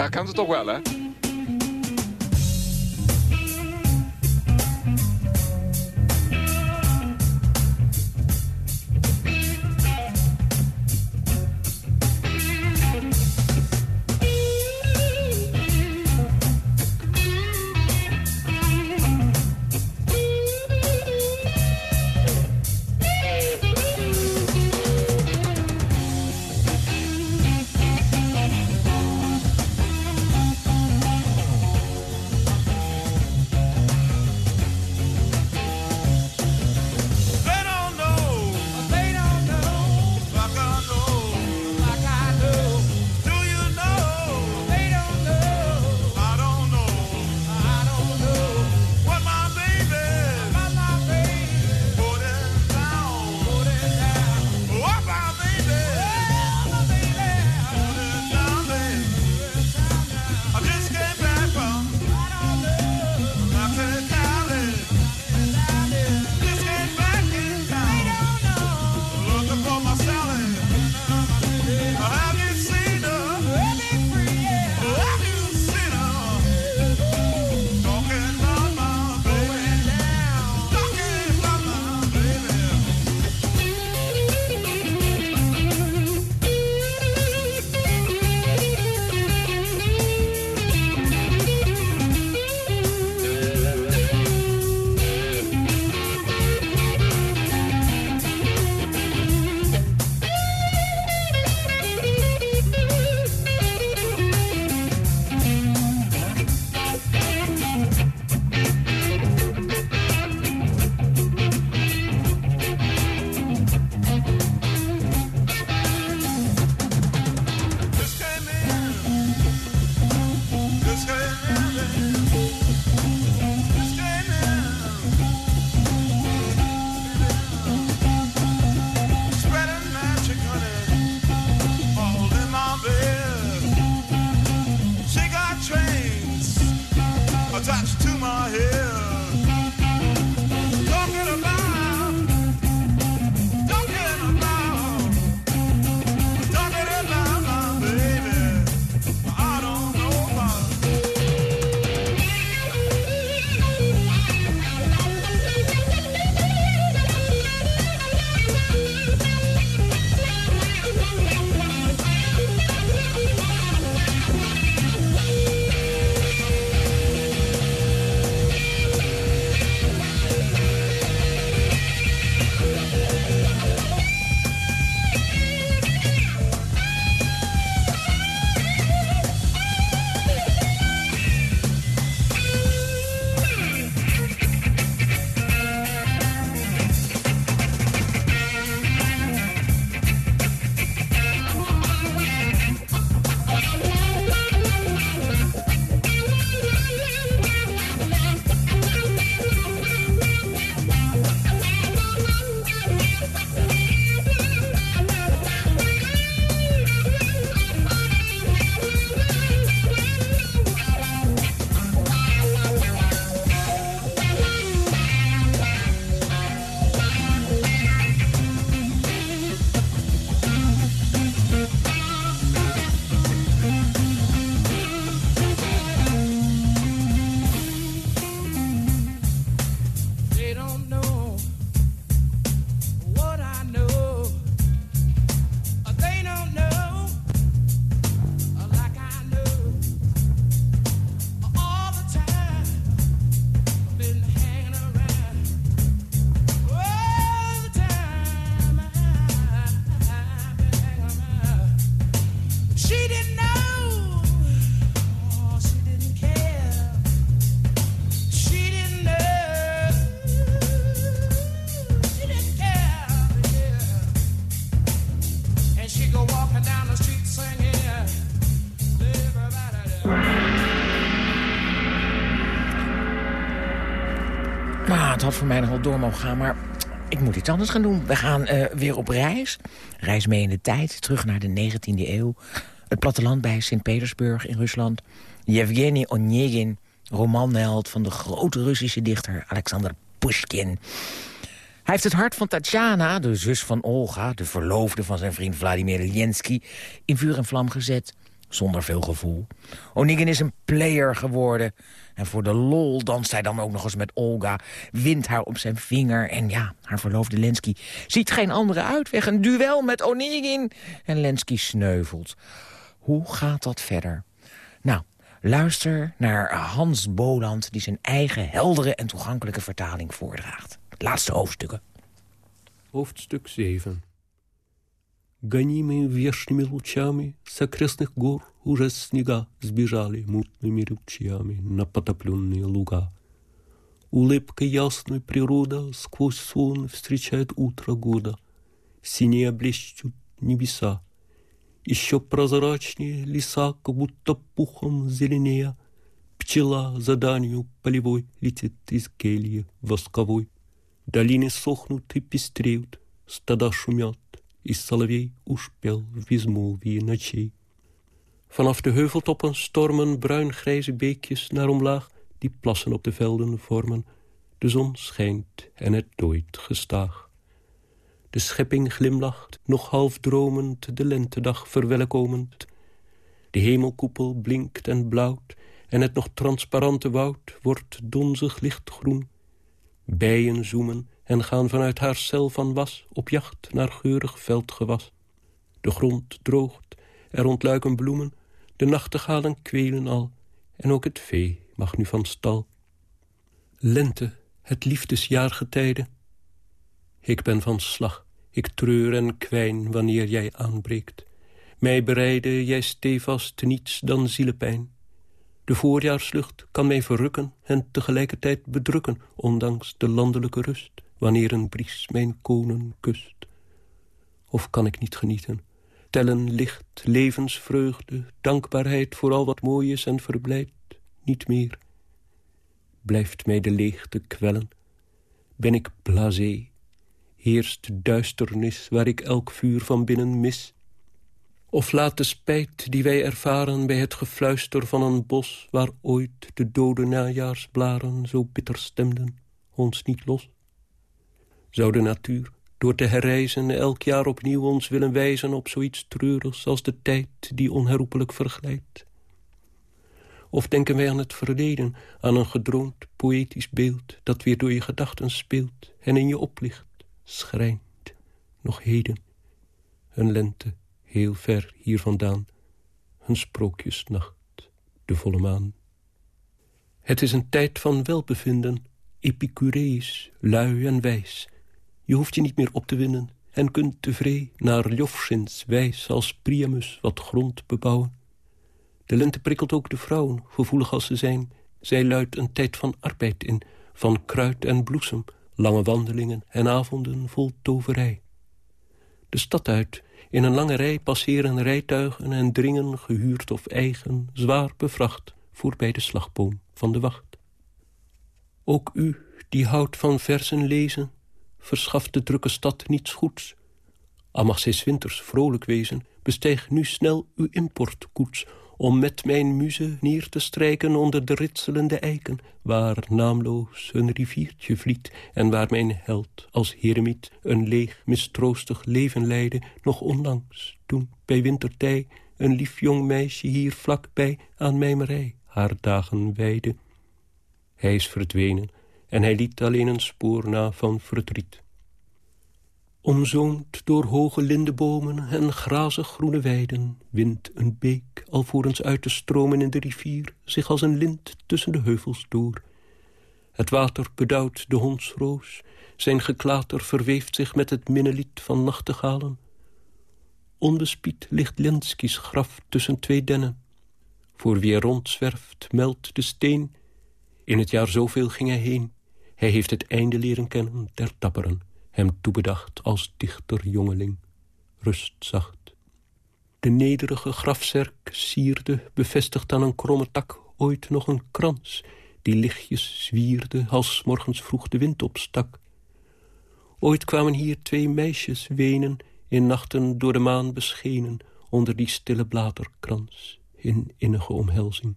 Ja, kan het toch wel, hè? Het had voor mij nog wel door mogen gaan, maar ik moet iets anders gaan doen. We gaan eh, weer op reis. Reis mee in de tijd, terug naar de 19e eeuw. Het platteland bij Sint-Petersburg in Rusland. Yevgeny Onegin, romanheld van de grote Russische dichter Alexander Pushkin. Hij heeft het hart van Tatjana, de zus van Olga... de verloofde van zijn vriend Vladimir Lensky... in vuur en vlam gezet, zonder veel gevoel. Onegin is een player geworden. En voor de lol danst hij dan ook nog eens met Olga... wint haar op zijn vinger. En ja, haar verloofde Lensky ziet geen andere uitweg. Een duel met Onegin. En Lensky sneuvelt. Hoe gaat dat verder? Nou, luister naar Hans Boland... die zijn eigen heldere en toegankelijke vertaling voordraagt. Laatste hoofdstukken. Hoofdstuk 7 Гонимые вешними лучами с окрестных гор уже снега сбежали мутными ручьями на потопленные луга. Улыбкой ясной природа сквозь сон встречает утро года. Синее блещут небеса. Еще прозрачнее леса, как будто пухом зеленея. Пчела за данью полевой летит из кельи восковой. Долины сохнут и пестреют, стада шумят, и соловей уж пел в безмолвие ночей. Vanaf de heuveltoppen stormen bruin-grijze beekjes naar omlaag... die plassen op de velden vormen. De zon schijnt en het dooit gestaag. De schepping glimlacht, nog half dromend, de lentedag verwelkomend. De hemelkoepel blinkt en blauwt... en het nog transparante woud wordt donzig lichtgroen. Bijen zoemen en gaan vanuit haar cel van was... op jacht naar geurig veldgewas. De grond droogt, er ontluiken bloemen... de nachtegalen kwelen al... en ook het vee mag nu van stal. Lente, het liefdesjaargetijde. Ik ben van slag, ik treur en kwijn wanneer jij aanbreekt. Mij bereiden jij stevast niets dan zielepijn. De voorjaarslucht kan mij verrukken en tegelijkertijd bedrukken... ondanks de landelijke rust, wanneer een bries mijn konen kust. Of kan ik niet genieten? Tellen licht, levensvreugde, dankbaarheid... voor al wat mooi is en verblijdt, niet meer. Blijft mij de leegte kwellen? Ben ik blasé? Heerst duisternis waar ik elk vuur van binnen mis... Of laat de spijt die wij ervaren bij het gefluister van een bos... waar ooit de dode najaarsblaren zo bitter stemden, ons niet los? Zou de natuur, door te herreizen, elk jaar opnieuw ons willen wijzen... op zoiets treurigs als de tijd die onherroepelijk verglijdt? Of denken wij aan het verleden, aan een gedroomd poëtisch beeld... dat weer door je gedachten speelt en in je oplicht, schrijnt, nog heden, een lente heel ver hier vandaan, een sprookjesnacht, de volle maan. Het is een tijd van welbevinden, epicurees, lui en wijs. Je hoeft je niet meer op te winnen en kunt tevree naar Ljofschins wijs als Priamus wat grond bebouwen. De lente prikkelt ook de vrouwen, gevoelig als ze zijn. Zij luidt een tijd van arbeid in, van kruid en bloesem, lange wandelingen en avonden vol toverij. De stad uit, in een lange rij passeren rijtuigen en dringen, gehuurd of eigen, zwaar bevracht, voorbij de slagboom van de wacht. Ook u, die houdt van versen lezen, verschaft de drukke stad niets goeds. Al winters vrolijk wezen, bestijg nu snel uw importkoets, om met mijn muze neer te strijken onder de ritselende eiken, waar naamloos een riviertje vliet en waar mijn held als heremiet een leeg, mistroostig leven leidde, nog onlangs, toen bij wintertij een lief jong meisje hier vlakbij aan mijmerij haar dagen wijde. Hij is verdwenen en hij liet alleen een spoor na van verdriet. Omzoomd door hoge lindebomen en grazig groene weiden... wint een beek, alvorens uit te stromen in de rivier... zich als een lint tussen de heuvels door. Het water bedouwt de hondsroos. Zijn geklater verweeft zich met het minnelied van nachtegalen. Onbespied ligt Lenskys graf tussen twee dennen. Voor wie er rondzwerft, meldt de steen. In het jaar zoveel ging hij heen. Hij heeft het einde leren kennen der dapperen hem toebedacht als dichter jongeling, rust zacht, De nederige grafzerk sierde, bevestigd aan een kromme tak... ooit nog een krans, die lichtjes zwierde... als morgens vroeg de wind opstak. Ooit kwamen hier twee meisjes wenen... in nachten door de maan beschenen... onder die stille bladerkrans, in innige omhelzing.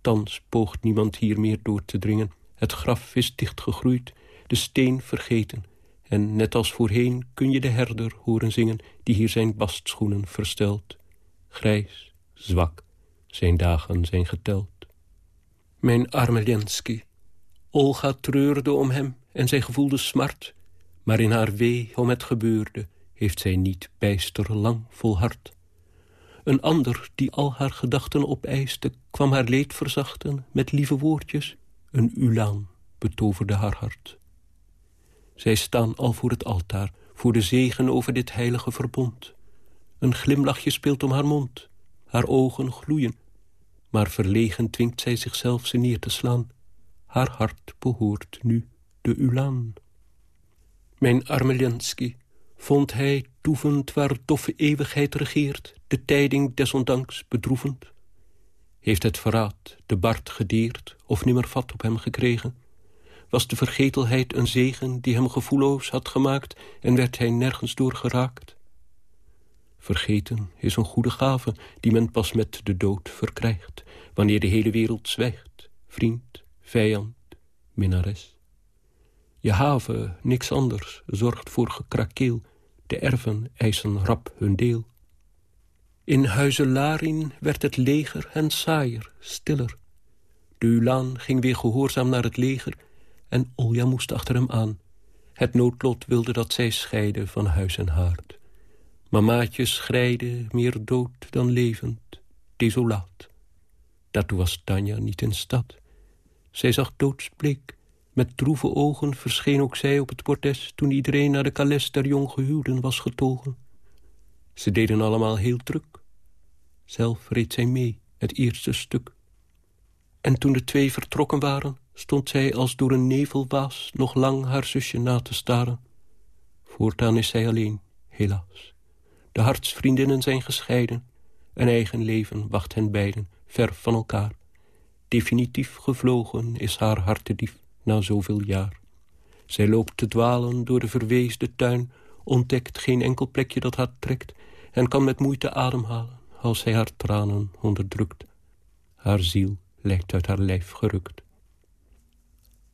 Thans poogt niemand hier meer door te dringen. Het graf is dichtgegroeid, de steen vergeten... En net als voorheen kun je de herder horen zingen... die hier zijn bastschoenen verstelt. Grijs, zwak, zijn dagen zijn geteld. Mijn arme Lenski. Olga treurde om hem en zij gevoelde smart. Maar in haar wee om het gebeurde... heeft zij niet bijster lang volhard. Een ander die al haar gedachten opeiste... kwam haar leed verzachten met lieve woordjes. Een ulaan betoverde haar hart. Zij staan al voor het altaar, voor de zegen over dit heilige verbond. Een glimlachje speelt om haar mond, haar ogen gloeien. Maar verlegen dwingt zij zichzelf ze neer te slaan. Haar hart behoort nu de Ulaan. Mijn arme Lenski, vond hij toevend waar doffe eeuwigheid regeert... de tijding desondanks bedroevend? Heeft het verraad de Bart gedeerd of nimmer vat op hem gekregen? was de vergetelheid een zegen die hem gevoelloos had gemaakt... en werd hij nergens door geraakt. Vergeten is een goede gave die men pas met de dood verkrijgt... wanneer de hele wereld zwijgt, vriend, vijand, minnares. Je have, niks anders, zorgt voor gekrakeel... de erven eisen rap hun deel. In huizen Larin werd het leger en saaier, stiller. De Ulaan ging weer gehoorzaam naar het leger en Olja moest achter hem aan. Het noodlot wilde dat zij scheiden van huis en haard. Mamaatje schreide, meer dood dan levend, desolaat. Daartoe was Tanja niet in stad. Zij zag doodsbleek. Met droeve ogen verscheen ook zij op het bordes... toen iedereen naar de kales der jonggehuwden was getogen. Ze deden allemaal heel druk. Zelf reed zij mee, het eerste stuk. En toen de twee vertrokken waren stond zij als door een nevelwaas nog lang haar zusje na te staren. Voortaan is zij alleen, helaas. De hartsvriendinnen zijn gescheiden. Een eigen leven wacht hen beiden, ver van elkaar. Definitief gevlogen is haar hartedief na zoveel jaar. Zij loopt te dwalen door de verweesde tuin, ontdekt geen enkel plekje dat haar trekt... en kan met moeite ademhalen als zij haar tranen onderdrukt. Haar ziel lijkt uit haar lijf gerukt.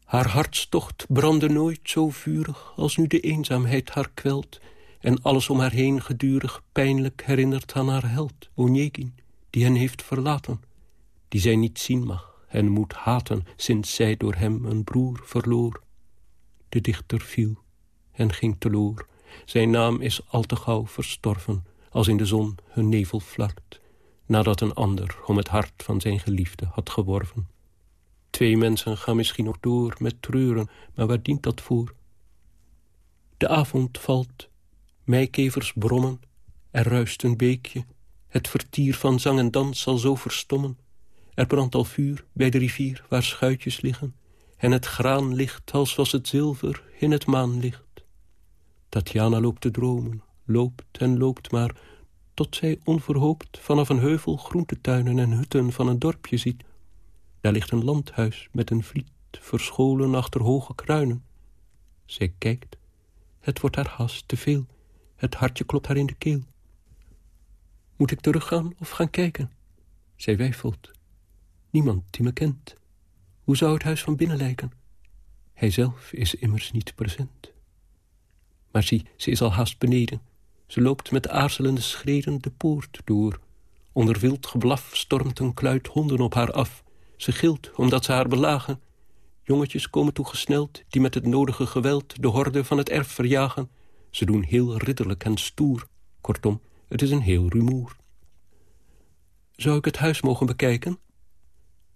Haar hartstocht brandde nooit zo vurig als nu de eenzaamheid haar kwelt... en alles om haar heen gedurig pijnlijk herinnert aan haar held, Onegin, die hen heeft verlaten. Die zij niet zien mag en moet haten sinds zij door hem een broer verloor. De dichter viel en ging teloor. Zijn naam is al te gauw verstorven als in de zon hun nevel flart... nadat een ander om het hart van zijn geliefde had geworven. Twee mensen gaan misschien nog door met treuren, maar waar dient dat voor? De avond valt, meikevers brommen, er ruist een beekje, het vertier van zang en dans zal zo verstommen. Er brandt al vuur bij de rivier waar schuitjes liggen, en het graan ligt als was het zilver in het maanlicht. Tatjana loopt te dromen, loopt en loopt maar, tot zij onverhoopt vanaf een heuvel groentetuinen en hutten van een dorpje ziet daar ligt een landhuis met een vliet verscholen achter hoge kruinen. Zij kijkt. Het wordt haar haast te veel. Het hartje klopt haar in de keel. Moet ik teruggaan of gaan kijken? Zij wijfelt. Niemand die me kent. Hoe zou het huis van binnen lijken? Hij zelf is immers niet present. Maar zie, ze is al haast beneden. Ze loopt met aarzelende schreden de poort door. Onder wild geblaf stormt een kluit honden op haar af. Ze gilt omdat ze haar belagen. Jongetjes komen toegesneld die met het nodige geweld de horde van het erf verjagen. Ze doen heel ridderlijk en stoer. Kortom, het is een heel rumoer. Zou ik het huis mogen bekijken?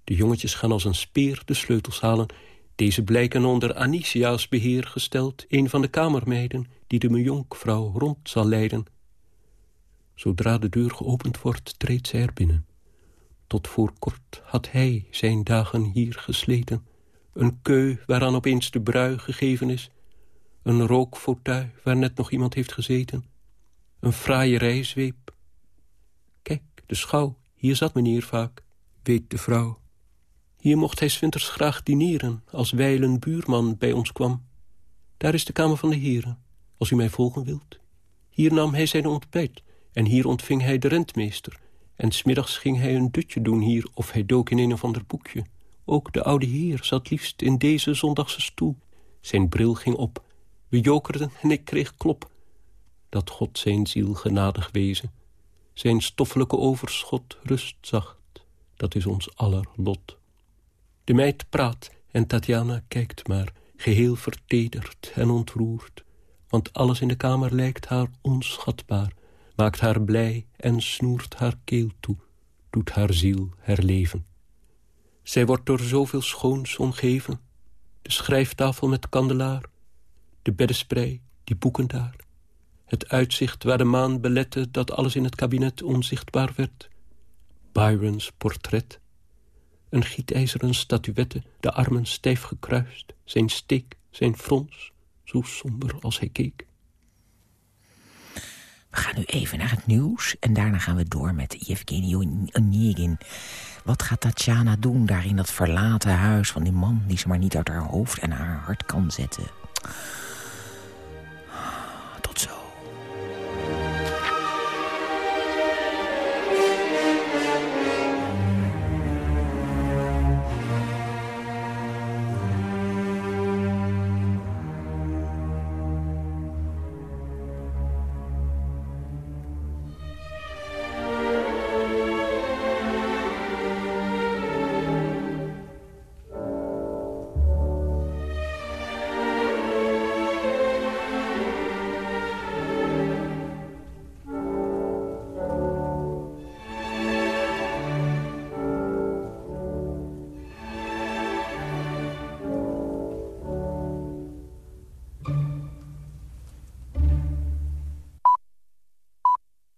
De jongetjes gaan als een speer de sleutels halen. Deze blijken onder Anicia's beheer gesteld... een van de kamermeiden die de mejonkvrouw rond zal leiden. Zodra de deur geopend wordt, treedt zij er binnen. Tot voor kort had hij zijn dagen hier gesleten. Een keu waaraan opeens de brui gegeven is. Een rookfauteuil waar net nog iemand heeft gezeten. Een fraaie rijzweep. De schouw, hier zat meneer vaak, weet de vrouw. Hier mocht hij winters graag dineren, als wijlen buurman bij ons kwam. Daar is de kamer van de heren, als u mij volgen wilt. Hier nam hij zijn ontbijt, en hier ontving hij de rentmeester. En smiddags ging hij een dutje doen hier, of hij dook in een of ander boekje. Ook de oude heer zat liefst in deze zondagse stoel. Zijn bril ging op. We jokerden en ik kreeg klop. Dat God zijn ziel genadig wezen. Zijn stoffelijke overschot rust zacht. Dat is ons aller lot. De meid praat en Tatjana kijkt maar, geheel vertederd en ontroerd. Want alles in de kamer lijkt haar onschatbaar, maakt haar blij en snoert haar keel toe, doet haar ziel herleven. Zij wordt door zoveel schoons omgeven, de schrijftafel met kandelaar, de beddensprei, die boeken daar, het uitzicht waar de maan belette dat alles in het kabinet onzichtbaar werd, Byrons portret, een gietijzeren statuette, de armen stijf gekruist, zijn steek, zijn frons, zo somber als hij keek. We gaan nu even naar het nieuws en daarna gaan we door met Yevgeny Onegin. Wat gaat Tatjana doen daar in dat verlaten huis van die man... die ze maar niet uit haar hoofd en haar hart kan zetten?